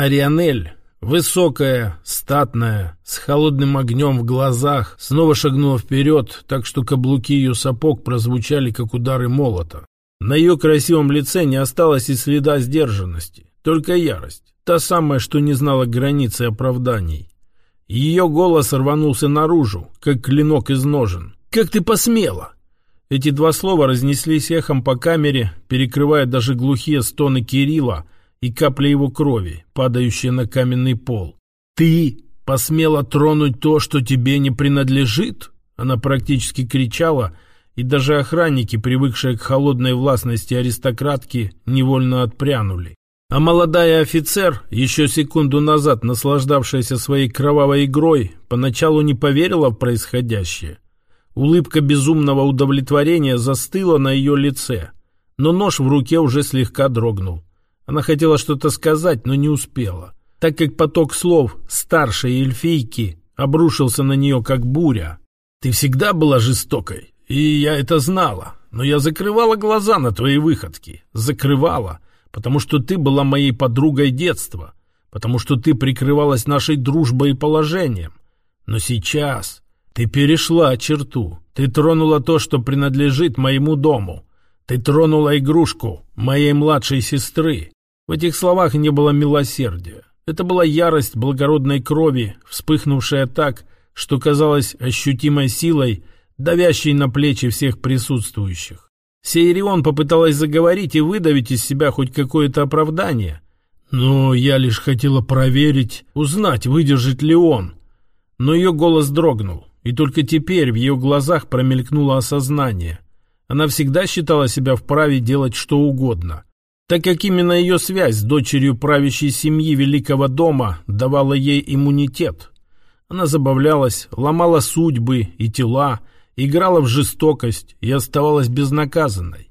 Арианель, высокая, статная, с холодным огнем в глазах, снова шагнула вперед, так что каблуки ее сапог прозвучали, как удары молота. На ее красивом лице не осталось и следа сдержанности, только ярость, та самая, что не знала границы оправданий. Ее голос рванулся наружу, как клинок из ножен. «Как ты посмела!» Эти два слова разнеслись эхом по камере, перекрывая даже глухие стоны Кирилла, и капли его крови, падающие на каменный пол. «Ты посмела тронуть то, что тебе не принадлежит?» Она практически кричала, и даже охранники, привыкшие к холодной властности аристократки, невольно отпрянули. А молодая офицер, еще секунду назад наслаждавшаяся своей кровавой игрой, поначалу не поверила в происходящее. Улыбка безумного удовлетворения застыла на ее лице, но нож в руке уже слегка дрогнул. Она хотела что-то сказать, но не успела, так как поток слов старшей эльфийки обрушился на нее, как буря. «Ты всегда была жестокой, и я это знала, но я закрывала глаза на твои выходки. Закрывала, потому что ты была моей подругой детства, потому что ты прикрывалась нашей дружбой и положением. Но сейчас ты перешла черту, ты тронула то, что принадлежит моему дому». Ты тронула игрушку моей младшей сестры. В этих словах не было милосердия. Это была ярость благородной крови, вспыхнувшая так, что казалась ощутимой силой, давящей на плечи всех присутствующих. Сейрион попыталась заговорить и выдавить из себя хоть какое-то оправдание. Но я лишь хотела проверить, узнать, выдержит ли он. Но ее голос дрогнул, и только теперь в ее глазах промелькнуло осознание. Она всегда считала себя вправе делать что угодно — так как именно ее связь с дочерью правящей семьи Великого дома давала ей иммунитет. Она забавлялась, ломала судьбы и тела, играла в жестокость и оставалась безнаказанной.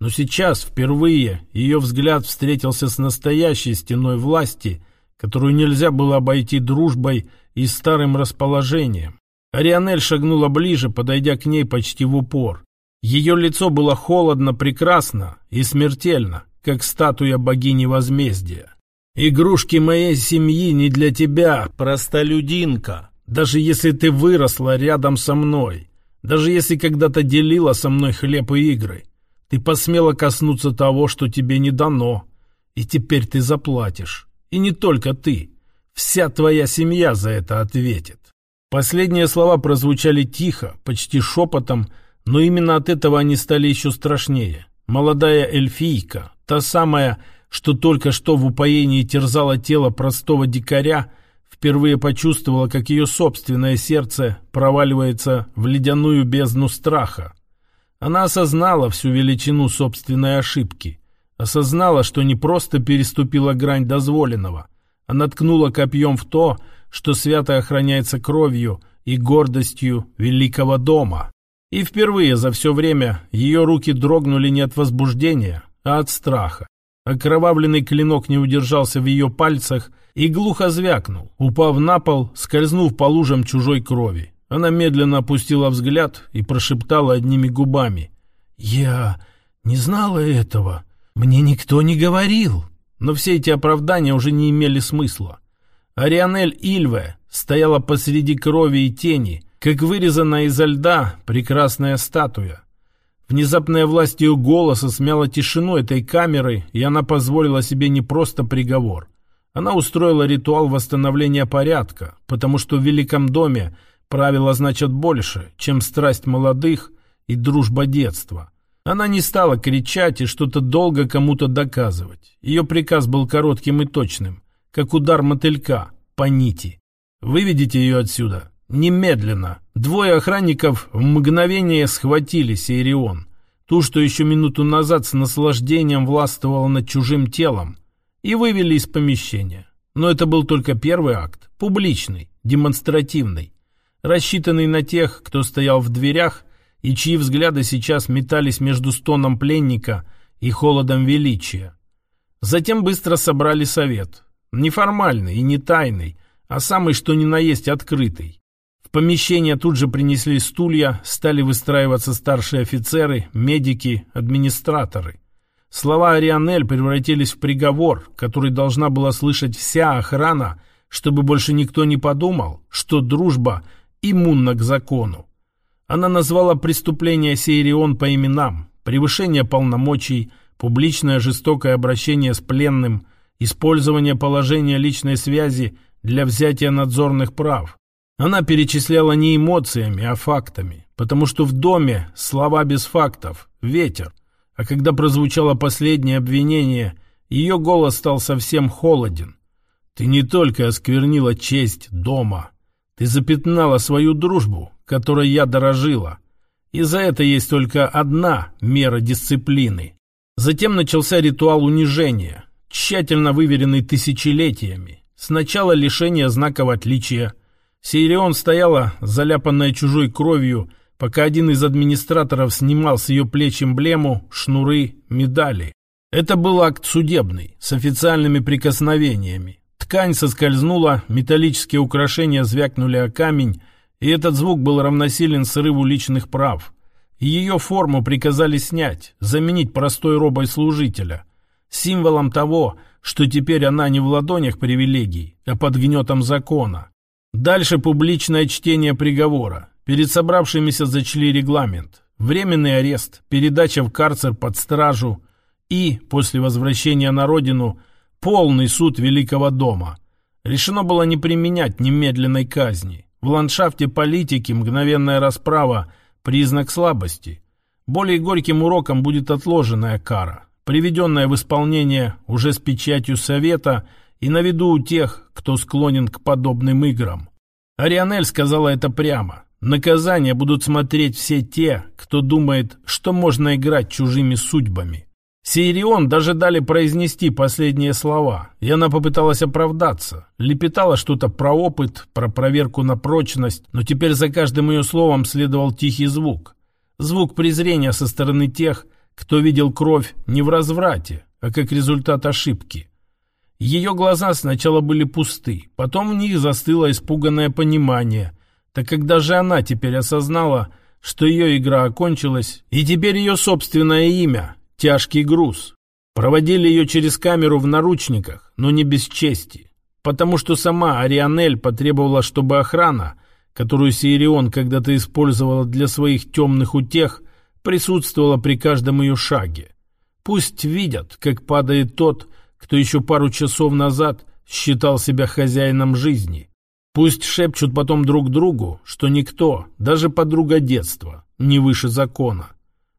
Но сейчас, впервые, ее взгляд встретился с настоящей стеной власти, которую нельзя было обойти дружбой и старым расположением. Арианель шагнула ближе, подойдя к ней почти в упор. Ее лицо было холодно, прекрасно и смертельно как статуя богини возмездия. Игрушки моей семьи не для тебя, простолюдинка. Даже если ты выросла рядом со мной, даже если когда-то делила со мной хлеб и игры, ты посмела коснуться того, что тебе не дано, и теперь ты заплатишь. И не только ты, вся твоя семья за это ответит. Последние слова прозвучали тихо, почти шепотом, но именно от этого они стали еще страшнее. Молодая эльфийка, Та самая, что только что в упоении терзала тело простого дикаря, впервые почувствовала, как ее собственное сердце проваливается в ледяную бездну страха. Она осознала всю величину собственной ошибки. Осознала, что не просто переступила грань дозволенного, а наткнула копьем в то, что свято охраняется кровью и гордостью великого дома. И впервые за все время ее руки дрогнули не от возбуждения, а от страха. Окровавленный клинок не удержался в ее пальцах и глухо звякнул, упав на пол, скользнув по лужам чужой крови. Она медленно опустила взгляд и прошептала одними губами. «Я не знала этого. Мне никто не говорил». Но все эти оправдания уже не имели смысла. Арианель Ильве стояла посреди крови и тени, как вырезанная изо льда прекрасная статуя. Внезапная власть ее голоса смяла тишину этой камеры, и она позволила себе не просто приговор. Она устроила ритуал восстановления порядка, потому что в Великом доме правила значат больше, чем страсть молодых и дружба детства. Она не стала кричать и что-то долго кому-то доказывать. Ее приказ был коротким и точным, как удар мотылька по нити. «Выведите ее отсюда. Немедленно!» Двое охранников в мгновение схватили Сейрион, ту, что еще минуту назад с наслаждением властвовала над чужим телом, и вывели из помещения. Но это был только первый акт, публичный, демонстративный, рассчитанный на тех, кто стоял в дверях и чьи взгляды сейчас метались между стоном пленника и холодом величия. Затем быстро собрали совет, неформальный и не тайный, а самый что ни на есть открытый. В помещение тут же принесли стулья, стали выстраиваться старшие офицеры, медики, администраторы. Слова Арианель превратились в приговор, который должна была слышать вся охрана, чтобы больше никто не подумал, что дружба иммунна к закону. Она назвала преступление Сейрион по именам, превышение полномочий, публичное жестокое обращение с пленным, использование положения личной связи для взятия надзорных прав. Она перечисляла не эмоциями, а фактами, потому что в доме слова без фактов, ветер. А когда прозвучало последнее обвинение, ее голос стал совсем холоден. «Ты не только осквернила честь дома, ты запятнала свою дружбу, которой я дорожила. И за это есть только одна мера дисциплины». Затем начался ритуал унижения, тщательно выверенный тысячелетиями. Сначала лишение знаков отличия. Сейрион стояла, заляпанная чужой кровью, пока один из администраторов снимал с ее плеч эмблему, шнуры, медали. Это был акт судебный, с официальными прикосновениями. Ткань соскользнула, металлические украшения звякнули о камень, и этот звук был равносилен срыву личных прав. Ее форму приказали снять, заменить простой робой служителя, символом того, что теперь она не в ладонях привилегий, а под гнетом закона. Дальше публичное чтение приговора. Перед собравшимися зачли регламент. Временный арест, передача в карцер под стражу и, после возвращения на родину, полный суд Великого дома. Решено было не применять немедленной казни. В ландшафте политики мгновенная расправа – признак слабости. Более горьким уроком будет отложенная кара, приведенная в исполнение уже с печатью совета и на виду у тех, кто склонен к подобным играм. Арианель сказала это прямо. Наказания будут смотреть все те, кто думает, что можно играть чужими судьбами. Сейрион даже дали произнести последние слова, и она попыталась оправдаться. Лепетала что-то про опыт, про проверку на прочность, но теперь за каждым ее словом следовал тихий звук. Звук презрения со стороны тех, кто видел кровь не в разврате, а как результат ошибки. Ее глаза сначала были пусты, потом в них застыло испуганное понимание – так когда же она теперь осознала, что ее игра окончилась, и теперь ее собственное имя – тяжкий груз. Проводили ее через камеру в наручниках, но не без чести, потому что сама Арианель потребовала, чтобы охрана, которую Сирион когда-то использовала для своих темных утех, присутствовала при каждом ее шаге. Пусть видят, как падает тот, кто еще пару часов назад считал себя хозяином жизни, Пусть шепчут потом друг другу, что никто, даже подруга детства, не выше закона.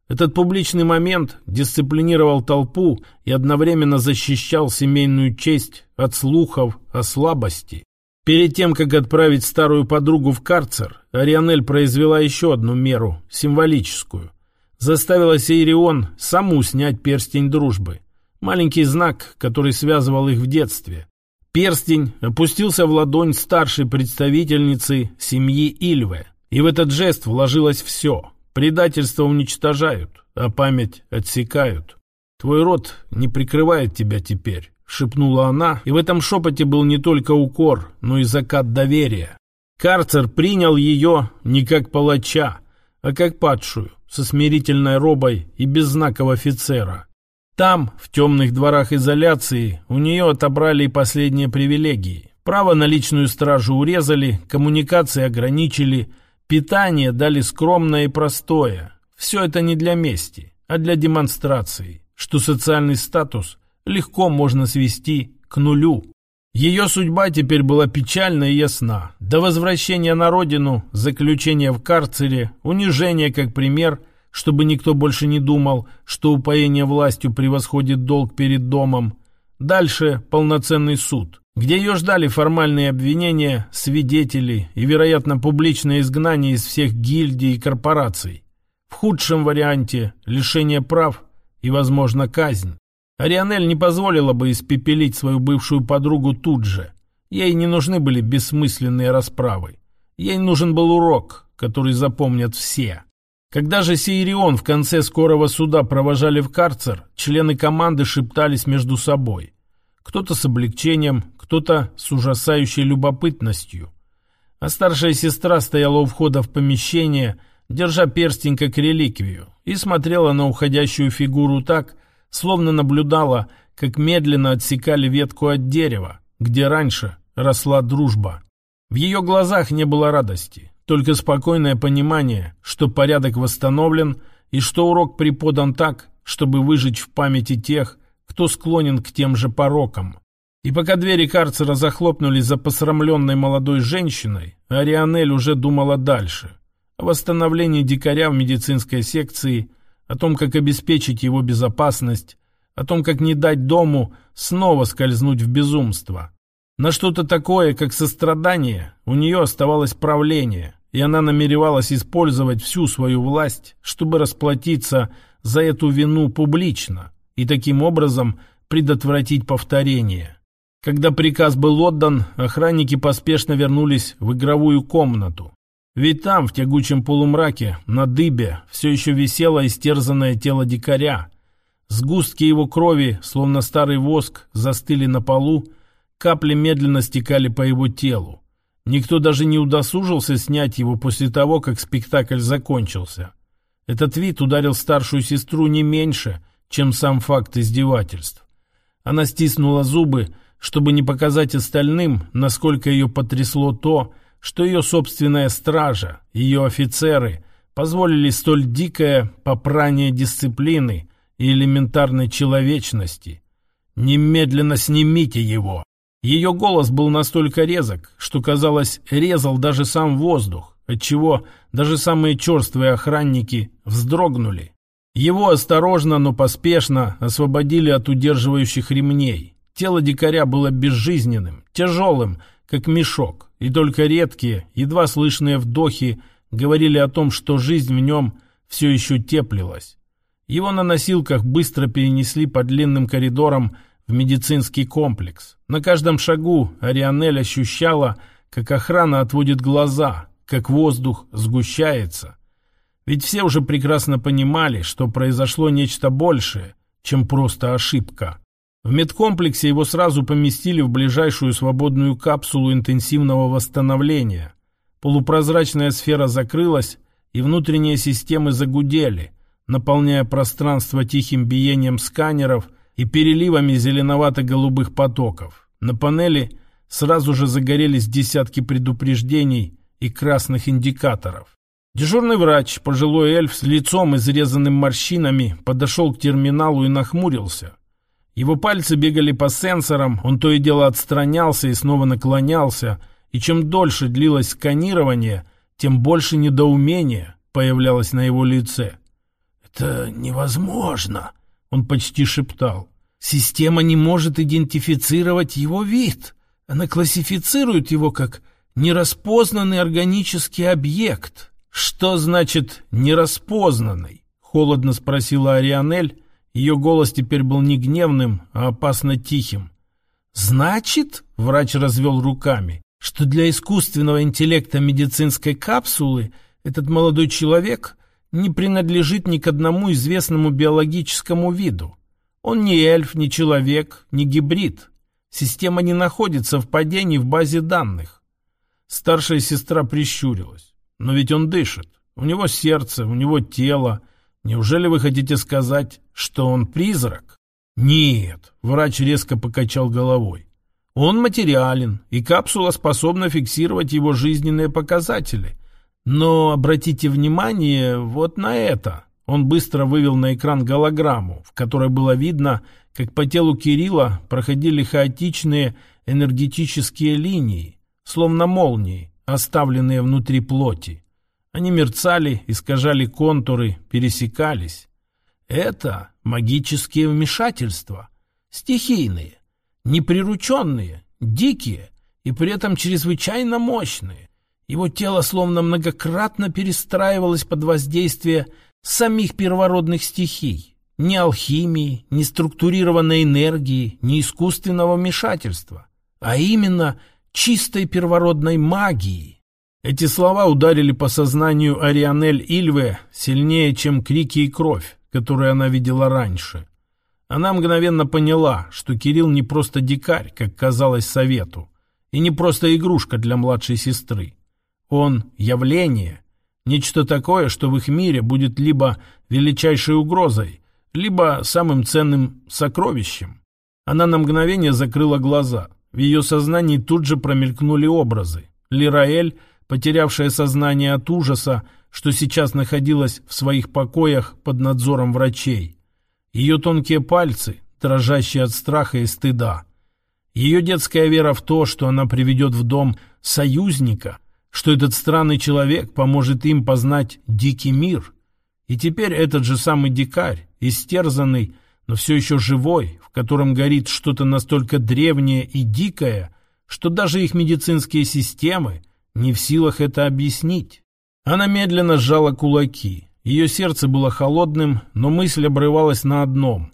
Этот публичный момент дисциплинировал толпу и одновременно защищал семейную честь от слухов о слабости. Перед тем, как отправить старую подругу в карцер, Арианель произвела еще одну меру, символическую. Заставила Сейрион саму снять перстень дружбы. Маленький знак, который связывал их в детстве. Перстень опустился в ладонь старшей представительницы семьи Ильве. И в этот жест вложилось все. Предательство уничтожают, а память отсекают. «Твой род не прикрывает тебя теперь», — шепнула она, и в этом шепоте был не только укор, но и закат доверия. Карцер принял ее не как палача, а как падшую, со смирительной робой и без знаков офицера. Там, в темных дворах изоляции, у нее отобрали и последние привилегии. Право на личную стражу урезали, коммуникации ограничили, питание дали скромное и простое. Все это не для мести, а для демонстрации, что социальный статус легко можно свести к нулю. Ее судьба теперь была печальна и ясна. До возвращения на родину, заключения в карцере, унижение как пример – чтобы никто больше не думал, что упоение властью превосходит долг перед домом. Дальше полноценный суд, где ее ждали формальные обвинения, свидетели и, вероятно, публичное изгнание из всех гильдий и корпораций. В худшем варианте – лишение прав и, возможно, казнь. Арианель не позволила бы испепелить свою бывшую подругу тут же. Ей не нужны были бессмысленные расправы. Ей нужен был урок, который запомнят все. Когда же Сейрион в конце скорого суда провожали в карцер, члены команды шептались между собой. Кто-то с облегчением, кто-то с ужасающей любопытностью. А старшая сестра стояла у входа в помещение, держа перстень как реликвию, и смотрела на уходящую фигуру так, словно наблюдала, как медленно отсекали ветку от дерева, где раньше росла дружба. В ее глазах не было радости, только спокойное понимание, что порядок восстановлен и что урок преподан так, чтобы выжить в памяти тех, кто склонен к тем же порокам. И пока двери карцера захлопнулись за посрамленной молодой женщиной, Арианель уже думала дальше. О восстановлении дикаря в медицинской секции, о том, как обеспечить его безопасность, о том, как не дать дому снова скользнуть в безумство. На что-то такое, как сострадание, у нее оставалось правление, и она намеревалась использовать всю свою власть, чтобы расплатиться за эту вину публично и таким образом предотвратить повторение. Когда приказ был отдан, охранники поспешно вернулись в игровую комнату. Ведь там, в тягучем полумраке, на дыбе, все еще висело истерзанное тело дикаря. Сгустки его крови, словно старый воск, застыли на полу, капли медленно стекали по его телу. Никто даже не удосужился снять его после того, как спектакль закончился. Этот вид ударил старшую сестру не меньше, чем сам факт издевательств. Она стиснула зубы, чтобы не показать остальным, насколько ее потрясло то, что ее собственная стража, ее офицеры позволили столь дикое попрание дисциплины и элементарной человечности. «Немедленно снимите его!» Ее голос был настолько резок, что, казалось, резал даже сам воздух, отчего даже самые черствые охранники вздрогнули. Его осторожно, но поспешно освободили от удерживающих ремней. Тело дикаря было безжизненным, тяжелым, как мешок, и только редкие, едва слышные вдохи говорили о том, что жизнь в нем все еще теплилась. Его на носилках быстро перенесли по длинным коридорам в медицинский комплекс. На каждом шагу Арианель ощущала, как охрана отводит глаза, как воздух сгущается. Ведь все уже прекрасно понимали, что произошло нечто большее, чем просто ошибка. В медкомплексе его сразу поместили в ближайшую свободную капсулу интенсивного восстановления. Полупрозрачная сфера закрылась, и внутренние системы загудели, наполняя пространство тихим биением сканеров и переливами зеленовато-голубых потоков. На панели сразу же загорелись десятки предупреждений и красных индикаторов. Дежурный врач, пожилой эльф с лицом изрезанным морщинами, подошел к терминалу и нахмурился – его пальцы бегали по сенсорам, он то и дело отстранялся и снова наклонялся, и чем дольше длилось сканирование, тем больше недоумения появлялось на его лице. «Это невозможно», — он почти шептал. «Система не может идентифицировать его вид. Она классифицирует его как нераспознанный органический объект». «Что значит «нераспознанный»?» — холодно спросила Арианель, ее голос теперь был не гневным, а опасно тихим. «Значит, — врач развел руками, — что для искусственного интеллекта медицинской капсулы этот молодой человек не принадлежит ни к одному известному биологическому виду. Он не эльф, не человек, не гибрид. Система не находит совпадений в базе данных. Старшая сестра прищурилась. Но ведь он дышит. У него сердце, у него тело, Неужели вы хотите сказать, что он призрак? Нет, врач резко покачал головой. Он материален, и капсула способна фиксировать его жизненные показатели. Но обратите внимание вот на это. Он быстро вывел на экран голограмму, в которой было видно, как по телу Кирилла проходили хаотичные энергетические линии, словно молнии, оставленные внутри плоти. Они мерцали, искажали контуры, пересекались. Это магические вмешательства, стихийные, неприрученные, дикие и при этом чрезвычайно мощные. Его тело словно многократно перестраивалось под воздействие самих первородных стихий. Ни алхимии, ни структурированной энергии, ни искусственного вмешательства, а именно чистой первородной магии – эти слова ударили по сознанию Арианель Ильве сильнее, чем крики и кровь, которые она видела раньше. Она мгновенно поняла, что Кирилл не просто дикарь, как казалось совету, и не просто игрушка для младшей сестры. Он — явление, нечто такое, что в их мире будет либо величайшей угрозой, либо самым ценным сокровищем. Она на мгновение закрыла глаза. В ее сознании тут же промелькнули образы. Лираэль, потерявшая сознание от ужаса, что сейчас находилась в своих покоях под надзором врачей. Ее тонкие пальцы, дрожащие от страха и стыда. Ее детская вера в то, что она приведет в дом союзника, что этот странный человек поможет им познать дикий мир. И теперь этот же самый дикарь, истерзанный, но все еще живой, в котором горит что-то настолько древнее и дикое, что даже их медицинские системы не в силах это объяснить. Она медленно сжала кулаки. Ее сердце было холодным, но мысль обрывалась на одном.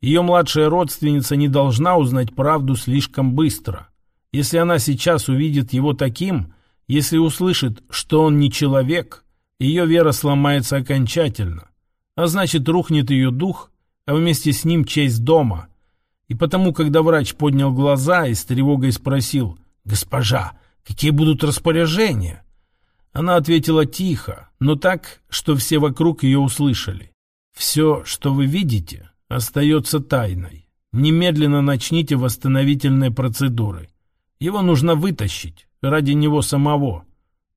Ее младшая родственница не должна узнать правду слишком быстро. Если она сейчас увидит его таким, если услышит, что он не человек, ее вера сломается окончательно. А значит, рухнет ее дух, а вместе с ним честь дома. И потому, когда врач поднял глаза и с тревогой спросил «Госпожа, какие будут распоряжения?» Она ответила тихо, но так, что все вокруг ее услышали. «Все, что вы видите, остается тайной. Немедленно начните восстановительные процедуры. Его нужно вытащить ради него самого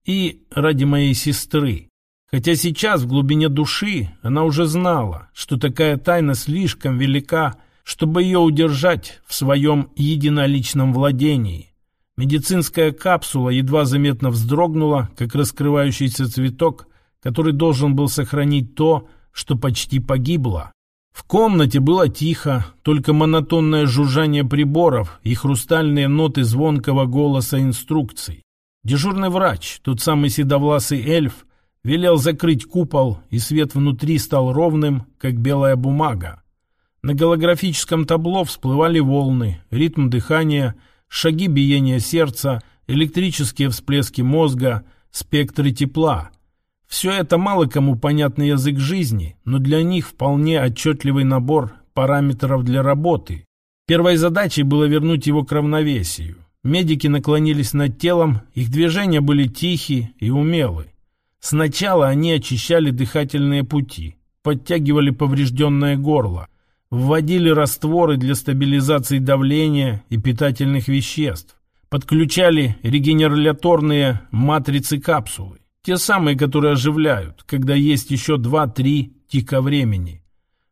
и ради моей сестры. Хотя сейчас в глубине души она уже знала, что такая тайна слишком велика, чтобы ее удержать в своем единоличном владении. Медицинская капсула едва заметно вздрогнула, как раскрывающийся цветок, который должен был сохранить то, что почти погибло. В комнате было тихо, только монотонное жужжание приборов и хрустальные ноты звонкого голоса инструкций. Дежурный врач, тот самый седовласый эльф, велел закрыть купол, и свет внутри стал ровным, как белая бумага. На голографическом табло всплывали волны, ритм дыхания, шаги биения сердца, электрические всплески мозга, спектры тепла — все это мало кому понятный язык жизни, но для них вполне отчетливый набор параметров для работы. Первой задачей было вернуть его к равновесию. Медики наклонились над телом, их движения были тихие и умелы. Сначала они очищали дыхательные пути, подтягивали поврежденное горло, вводили растворы для стабилизации давления и питательных веществ, подключали регенераторные матрицы капсулы. Те самые, которые оживляют, когда есть еще два-три тика времени.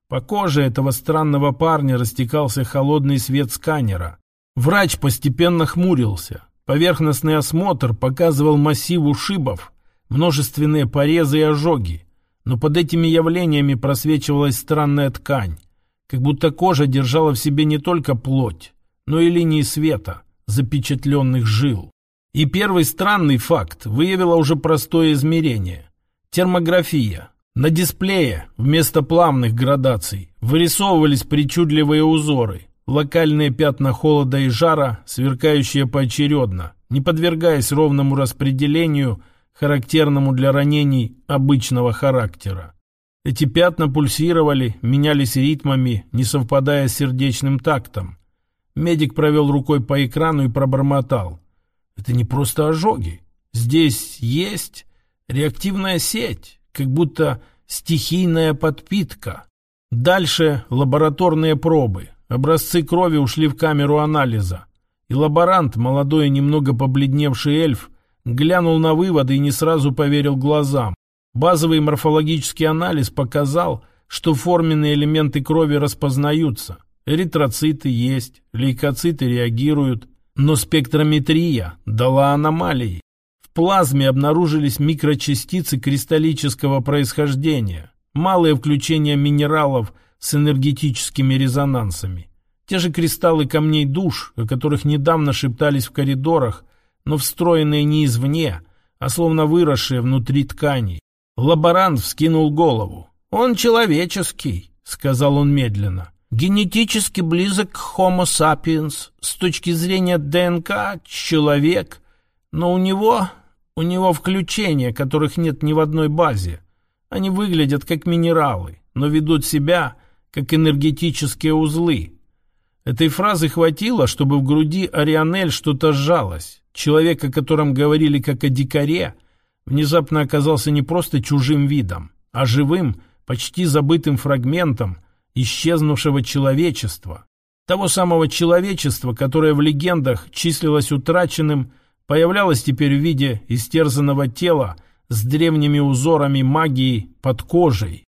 По коже этого странного парня растекался холодный свет сканера. Врач постепенно хмурился. Поверхностный осмотр показывал массив ушибов, множественные порезы и ожоги. Но под этими явлениями просвечивалась странная ткань, как будто кожа держала в себе не только плоть, но и линии света, запечатленных жил. И первый странный факт выявило уже простое измерение. Термография. На дисплее вместо плавных градаций вырисовывались причудливые узоры, локальные пятна холода и жара, сверкающие поочередно, не подвергаясь ровному распределению, характерному для ранений обычного характера. Эти пятна пульсировали, менялись ритмами, не совпадая с сердечным тактом. Медик провел рукой по экрану и пробормотал. Это не просто ожоги. Здесь есть реактивная сеть, как будто стихийная подпитка. Дальше лабораторные пробы. Образцы крови ушли в камеру анализа. И лаборант, молодой и немного побледневший эльф, глянул на выводы и не сразу поверил глазам. Базовый морфологический анализ показал, что форменные элементы крови распознаются. Эритроциты есть, лейкоциты реагируют, но спектрометрия дала аномалии. В плазме обнаружились микрочастицы кристаллического происхождения, малые включения минералов с энергетическими резонансами. Те же кристаллы камней душ, о которых недавно шептались в коридорах, но встроенные не извне, а словно выросшие внутри тканей. Лаборант вскинул голову. «Он человеческий», — сказал он медленно генетически близок к Homo sapiens, с точки зрения ДНК человек, но у него, у него включения, которых нет ни в одной базе. Они выглядят как минералы, но ведут себя как энергетические узлы. Этой фразы хватило, чтобы в груди Арианель что-то сжалось. Человек, о котором говорили как о дикаре, внезапно оказался не просто чужим видом, а живым, почти забытым фрагментом – исчезнувшего человечества. Того самого человечества, которое в легендах числилось утраченным, появлялось теперь в виде истерзанного тела с древними узорами магии под кожей.